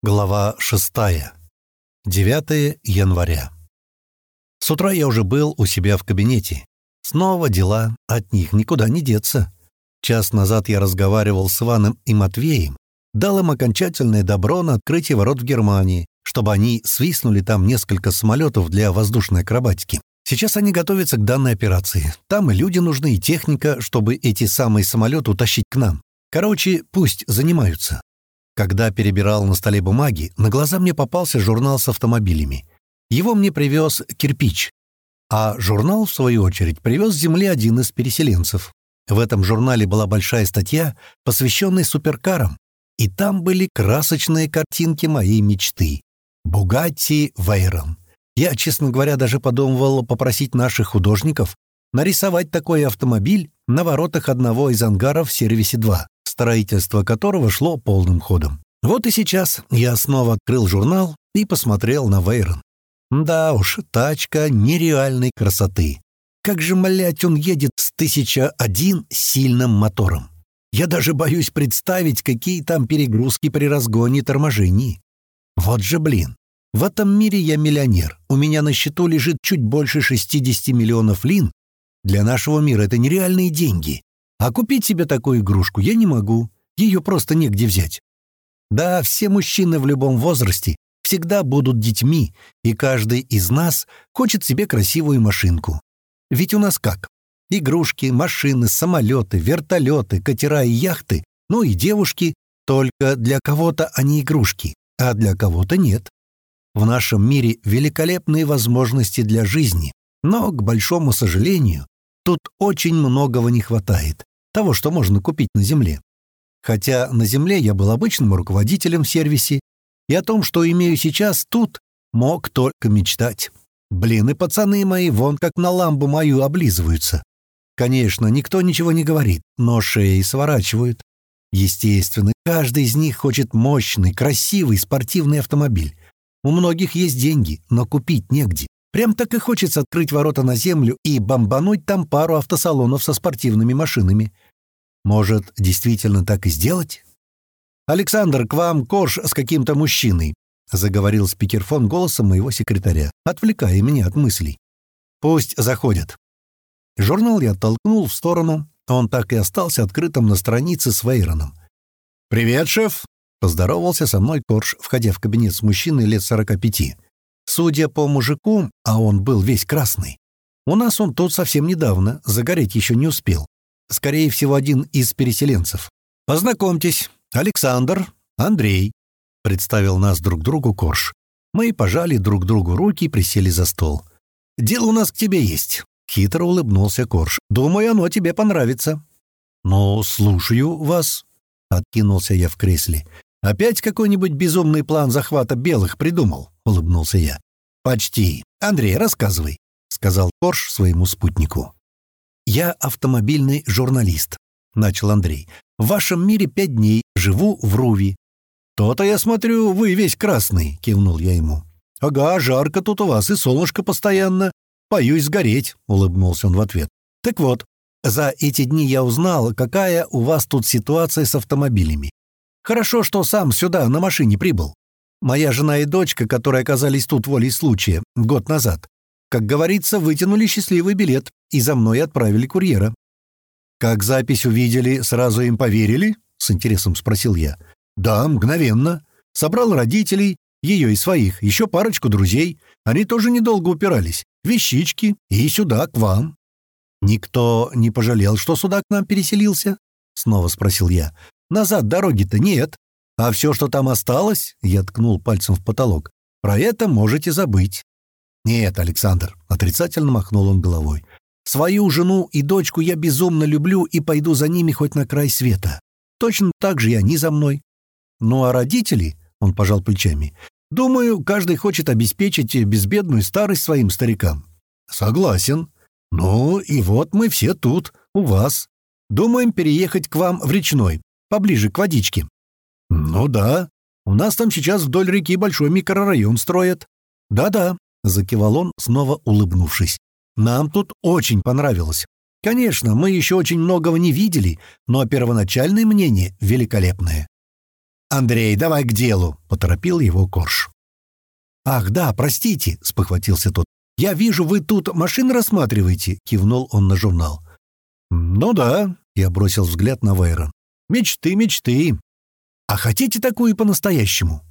Глава 6. 9 января. С утра я уже был у себя в кабинете. Снова дела, от них никуда не деться. Час назад я разговаривал с Иваном и Матвеем, дал им окончательное добро на открытие ворот в Германии, чтобы они свистнули там несколько самолетов для воздушной акробатики. Сейчас они готовятся к данной операции. Там и люди нужны, и техника, чтобы эти самые самолеты утащить к нам. Короче, пусть занимаются. Когда перебирал на столе бумаги, на глаза мне попался журнал с автомобилями. Его мне привез кирпич. А журнал, в свою очередь, привез с земли один из переселенцев. В этом журнале была большая статья, посвященная суперкарам. И там были красочные картинки моей мечты. Бугатти Вейрон. Я, честно говоря, даже подумывал попросить наших художников нарисовать такой автомобиль на воротах одного из ангаров в сервисе 2 строительство которого шло полным ходом. Вот и сейчас я снова открыл журнал и посмотрел на Вейрон. Да уж, тачка нереальной красоты. Как же, млять, он едет с 1001 сильным мотором. Я даже боюсь представить, какие там перегрузки при разгоне и торможении. Вот же блин. В этом мире я миллионер. У меня на счету лежит чуть больше 60 миллионов лин. Для нашего мира это нереальные деньги. А купить себе такую игрушку я не могу, ее просто негде взять. Да, все мужчины в любом возрасте всегда будут детьми, и каждый из нас хочет себе красивую машинку. Ведь у нас как? Игрушки, машины, самолеты, вертолеты, катера и яхты, ну и девушки, только для кого-то они игрушки, а для кого-то нет. В нашем мире великолепные возможности для жизни, но, к большому сожалению, тут очень многого не хватает того, что можно купить на земле. Хотя на земле я был обычным руководителем в сервисе, и о том, что имею сейчас тут, мог только мечтать. Блин, и пацаны мои вон как на ламбу мою облизываются. Конечно, никто ничего не говорит, но шеи сворачивают. Естественно, каждый из них хочет мощный, красивый, спортивный автомобиль. У многих есть деньги, но купить негде. Прям так и хочется открыть ворота на землю и бомбануть там пару автосалонов со спортивными машинами. Может, действительно так и сделать? «Александр, к вам корж с каким-то мужчиной», — заговорил спикерфон голосом моего секретаря, отвлекая меня от мыслей. «Пусть заходят». Журнал я оттолкнул в сторону, он так и остался открытым на странице с Вейроном. «Привет, шеф!» — поздоровался со мной Корж, входя в кабинет с мужчиной лет сорока пяти. Судя по мужику, а он был весь красный, у нас он тут совсем недавно, загореть еще не успел. Скорее всего, один из переселенцев. «Познакомьтесь, Александр, Андрей», — представил нас друг другу Корж. Мы пожали друг другу руки и присели за стол. «Дело у нас к тебе есть», — хитро улыбнулся Корж. «Думаю, оно тебе понравится». «Ну, слушаю вас», — откинулся я в кресле. «Опять какой-нибудь безумный план захвата белых придумал?» — улыбнулся я. «Почти. Андрей, рассказывай», — сказал Корж своему спутнику. «Я автомобильный журналист», — начал Андрей. «В вашем мире пять дней, живу в Руви». «То-то, я смотрю, вы весь красный», — кивнул я ему. «Ага, жарко тут у вас, и солнышко постоянно. Боюсь сгореть», — улыбнулся он в ответ. «Так вот, за эти дни я узнал, какая у вас тут ситуация с автомобилями. Хорошо, что сам сюда на машине прибыл. Моя жена и дочка, которые оказались тут волей случая, год назад, как говорится, вытянули счастливый билет и за мной отправили курьера. «Как запись увидели, сразу им поверили?» — с интересом спросил я. «Да, мгновенно. Собрал родителей, ее и своих, еще парочку друзей. Они тоже недолго упирались. Вещички и сюда, к вам». «Никто не пожалел, что сюда к нам переселился?» — снова спросил я. «Назад дороги-то нет. А все, что там осталось, я ткнул пальцем в потолок, про это можете забыть. Нет, Александр, отрицательно махнул он головой. Свою жену и дочку я безумно люблю и пойду за ними хоть на край света. Точно так же и они за мной. Ну а родители, он пожал плечами, думаю, каждый хочет обеспечить безбедную старость своим старикам. Согласен. Ну и вот мы все тут, у вас. Думаем переехать к вам в речной, поближе к водичке. «Ну да. У нас там сейчас вдоль реки большой микрорайон строят». «Да-да», — закивал он, снова улыбнувшись. «Нам тут очень понравилось. Конечно, мы еще очень многого не видели, но первоначальное мнение великолепное». «Андрей, давай к делу!» — поторопил его Корж. «Ах, да, простите!» — спохватился тот. «Я вижу, вы тут машины рассматриваете!» — кивнул он на журнал. «Ну да», — я бросил взгляд на Вейрон. «Мечты, мечты!» «А хотите такую по-настоящему?»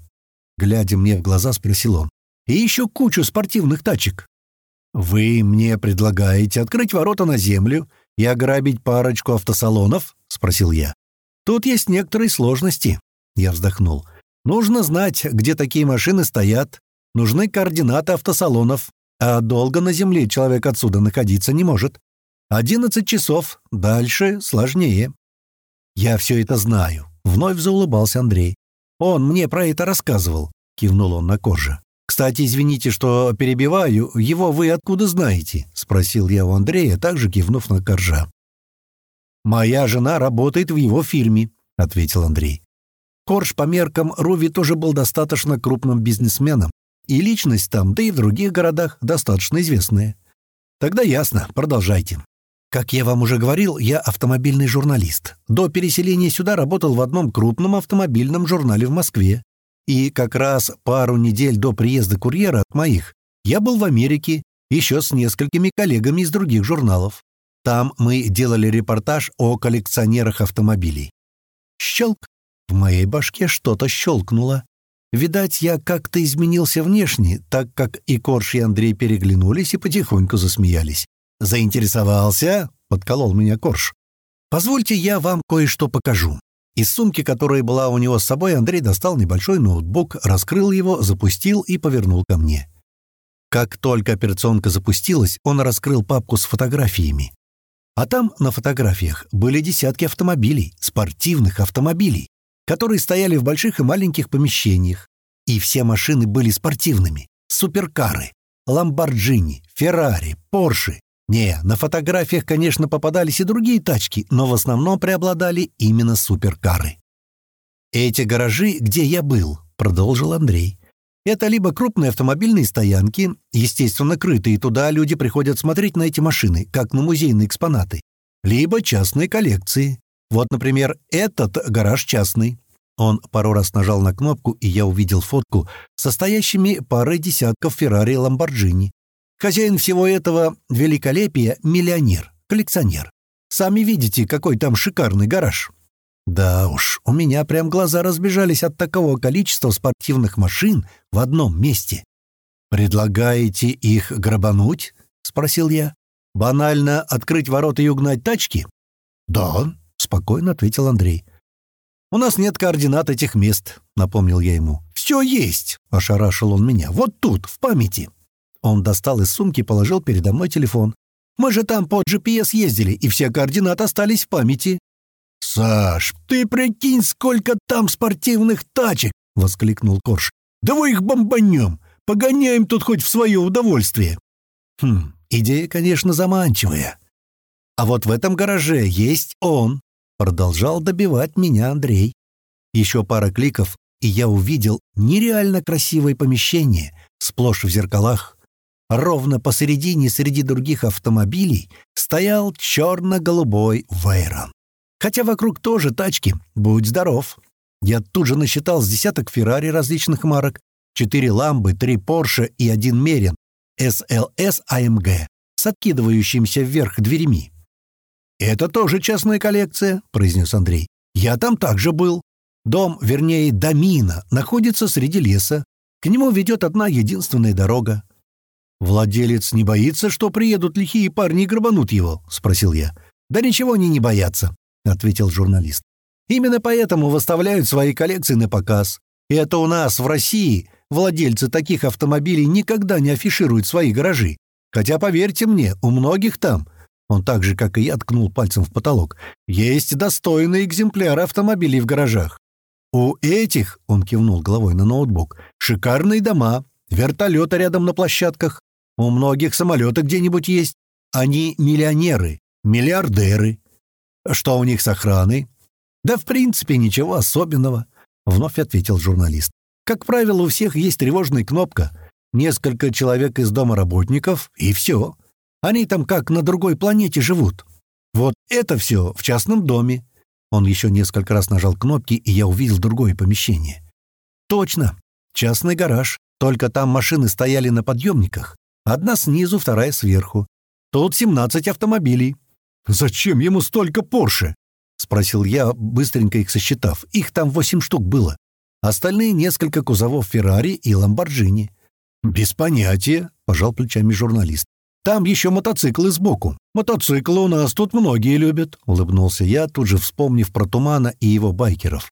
Глядя мне в глаза, спросил он. «И еще кучу спортивных тачек». «Вы мне предлагаете открыть ворота на землю и ограбить парочку автосалонов?» — спросил я. «Тут есть некоторые сложности», — я вздохнул. «Нужно знать, где такие машины стоят. Нужны координаты автосалонов. А долго на земле человек отсюда находиться не может. Одиннадцать часов. Дальше сложнее». «Я все это знаю», — вновь заулыбался Андрей. «Он мне про это рассказывал», — кивнул он на коже. «Кстати, извините, что перебиваю. Его вы откуда знаете?» — спросил я у Андрея, также кивнув на коржа. «Моя жена работает в его фирме», — ответил Андрей. Корж по меркам Руви тоже был достаточно крупным бизнесменом, и личность там, да и в других городах, достаточно известная. Тогда ясно, продолжайте. Как я вам уже говорил, я автомобильный журналист. До переселения сюда работал в одном крупном автомобильном журнале в Москве. И как раз пару недель до приезда курьера от моих я был в Америке еще с несколькими коллегами из других журналов. Там мы делали репортаж о коллекционерах автомобилей. Щелк! В моей башке что-то щелкнуло. Видать, я как-то изменился внешне, так как и Корж и Андрей переглянулись и потихоньку засмеялись. «Заинтересовался?» — подколол меня Корж. «Позвольте, я вам кое-что покажу». Из сумки, которая была у него с собой, Андрей достал небольшой ноутбук, раскрыл его, запустил и повернул ко мне. Как только операционка запустилась, он раскрыл папку с фотографиями. А там на фотографиях были десятки автомобилей, спортивных автомобилей, которые стояли в больших и маленьких помещениях. И все машины были спортивными. Суперкары, Ламборджини, Феррари, Порши. Не, на фотографиях, конечно, попадались и другие тачки, но в основном преобладали именно суперкары. «Эти гаражи, где я был», — продолжил Андрей. «Это либо крупные автомобильные стоянки, естественно, крытые, туда люди приходят смотреть на эти машины, как на музейные экспонаты, либо частные коллекции. Вот, например, этот гараж частный». Он пару раз нажал на кнопку, и я увидел фотку, состоящими парой десятков Феррари и Ламборджини. Хозяин всего этого великолепия — миллионер, коллекционер. Сами видите, какой там шикарный гараж. Да уж, у меня прям глаза разбежались от такого количества спортивных машин в одном месте. «Предлагаете их грабануть?» — спросил я. «Банально открыть ворота и угнать тачки?» «Да», — спокойно ответил Андрей. «У нас нет координат этих мест», — напомнил я ему. «Все есть», — ошарашил он меня. «Вот тут, в памяти». Он достал из сумки и положил передо мной телефон. «Мы же там по GPS ездили, и все координаты остались в памяти». «Саш, ты прикинь, сколько там спортивных тачек!» — воскликнул Корж. «Давай их бомбанем! Погоняем тут хоть в свое удовольствие!» «Хм, идея, конечно, заманчивая. А вот в этом гараже есть он!» — продолжал добивать меня Андрей. Еще пара кликов, и я увидел нереально красивое помещение, сплошь в зеркалах. Ровно посередине среди других автомобилей стоял черно-голубой Вейрон. Хотя вокруг тоже тачки. Будь здоров. Я тут же насчитал с десяток Феррари различных марок, четыре Ламбы, три Порше и один Мерин SLS AMG с откидывающимся вверх дверями. «Это тоже частная коллекция», — произнес Андрей. «Я там также был. Дом, вернее, домина, находится среди леса. К нему ведет одна единственная дорога. «Владелец не боится, что приедут лихие парни и грабанут его?» — спросил я. «Да ничего они не боятся», — ответил журналист. «Именно поэтому выставляют свои коллекции на показ. И это у нас, в России, владельцы таких автомобилей никогда не афишируют свои гаражи. Хотя, поверьте мне, у многих там, он так же, как и я, ткнул пальцем в потолок, есть достойные экземпляры автомобилей в гаражах. У этих, он кивнул головой на ноутбук, шикарные дома, вертолеты рядом на площадках, у многих самолеты где-нибудь есть. Они миллионеры, миллиардеры. Что у них с охраной? Да в принципе ничего особенного, вновь ответил журналист. Как правило, у всех есть тревожная кнопка. Несколько человек из дома работников, и все. Они там как на другой планете живут. Вот это все в частном доме. Он еще несколько раз нажал кнопки, и я увидел другое помещение. Точно, частный гараж, только там машины стояли на подъемниках. Одна снизу, вторая сверху. Тут 17 автомобилей. «Зачем ему столько Порше?» — спросил я, быстренько их сосчитав. Их там восемь штук было. Остальные несколько кузовов Феррари и Ламборджини. «Без понятия», — пожал плечами журналист. «Там еще мотоциклы сбоку. Мотоциклы у нас тут многие любят», — улыбнулся я, тут же вспомнив про Тумана и его байкеров.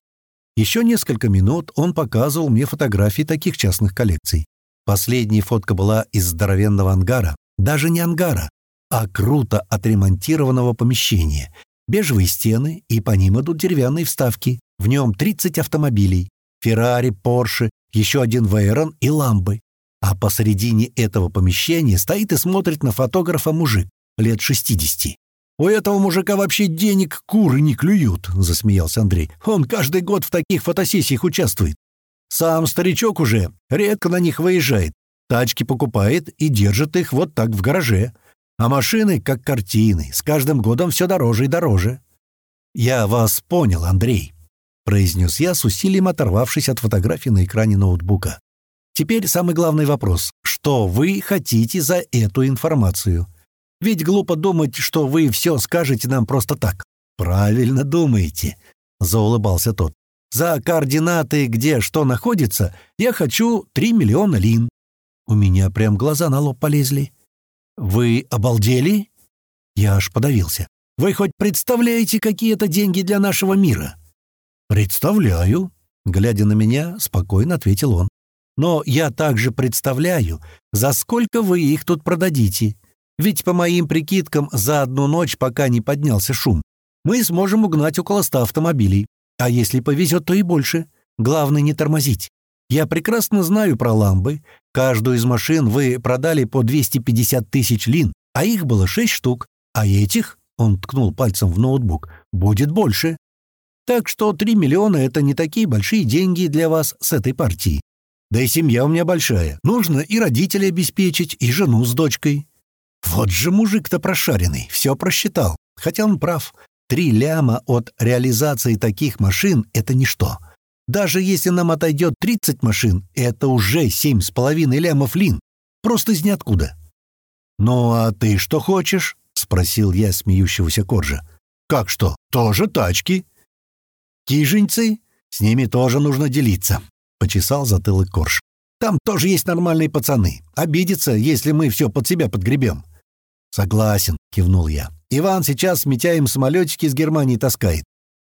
Еще несколько минут он показывал мне фотографии таких частных коллекций. Последняя фотка была из здоровенного ангара. Даже не ангара, а круто отремонтированного помещения. Бежевые стены, и по ним идут деревянные вставки. В нем 30 автомобилей. Феррари, Порше, еще один Вейрон и Ламбы. А посередине этого помещения стоит и смотрит на фотографа мужик, лет 60. «У этого мужика вообще денег куры не клюют», — засмеялся Андрей. «Он каждый год в таких фотосессиях участвует. Сам старичок уже редко на них выезжает. Тачки покупает и держит их вот так в гараже. А машины, как картины, с каждым годом все дороже и дороже». «Я вас понял, Андрей», — произнес я с усилием оторвавшись от фотографии на экране ноутбука. «Теперь самый главный вопрос. Что вы хотите за эту информацию?» Ведь глупо думать, что вы все скажете нам просто так». «Правильно думаете», — заулыбался тот. «За координаты, где что находится, я хочу три миллиона лин». У меня прям глаза на лоб полезли. «Вы обалдели?» Я аж подавился. «Вы хоть представляете, какие это деньги для нашего мира?» «Представляю», — глядя на меня, спокойно ответил он. «Но я также представляю, за сколько вы их тут продадите. Ведь, по моим прикидкам, за одну ночь, пока не поднялся шум, мы сможем угнать около ста автомобилей. А если повезет, то и больше. Главное не тормозить. Я прекрасно знаю про ламбы. Каждую из машин вы продали по 250 тысяч лин, а их было шесть штук. А этих, он ткнул пальцем в ноутбук, будет больше. Так что 3 миллиона — это не такие большие деньги для вас с этой партии. Да и семья у меня большая. Нужно и родителей обеспечить, и жену с дочкой. Вот же мужик-то прошаренный, все просчитал. Хотя он прав. Три ляма от реализации таких машин — это ничто. Даже если нам отойдет 30 машин, это уже семь с половиной лямов лин. Просто из ниоткуда. «Ну, а ты что хочешь?» — спросил я смеющегося Коржа. «Как что? Тоже тачки?» «Киженьцы? С ними тоже нужно делиться», — почесал затылок Корж. «Там тоже есть нормальные пацаны. Обидятся, если мы все под себя подгребем. «Согласен», — кивнул я. «Иван сейчас с Митяем самолетики из Германии таскает.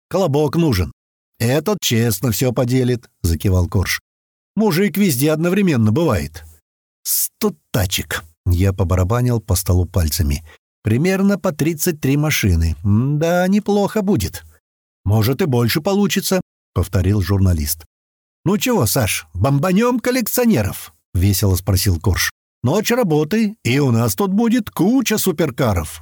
Колобок нужен». «Этот честно все поделит», — закивал Корж. «Мужик везде одновременно бывает». «Сто тачек», — я побарабанил по столу пальцами. «Примерно по 33 машины. да, неплохо будет». «Может, и больше получится», — повторил журналист. «Ну чего, Саш, бомбанем коллекционеров?» — весело спросил Корж. Ночь работы, и у нас тут будет куча суперкаров.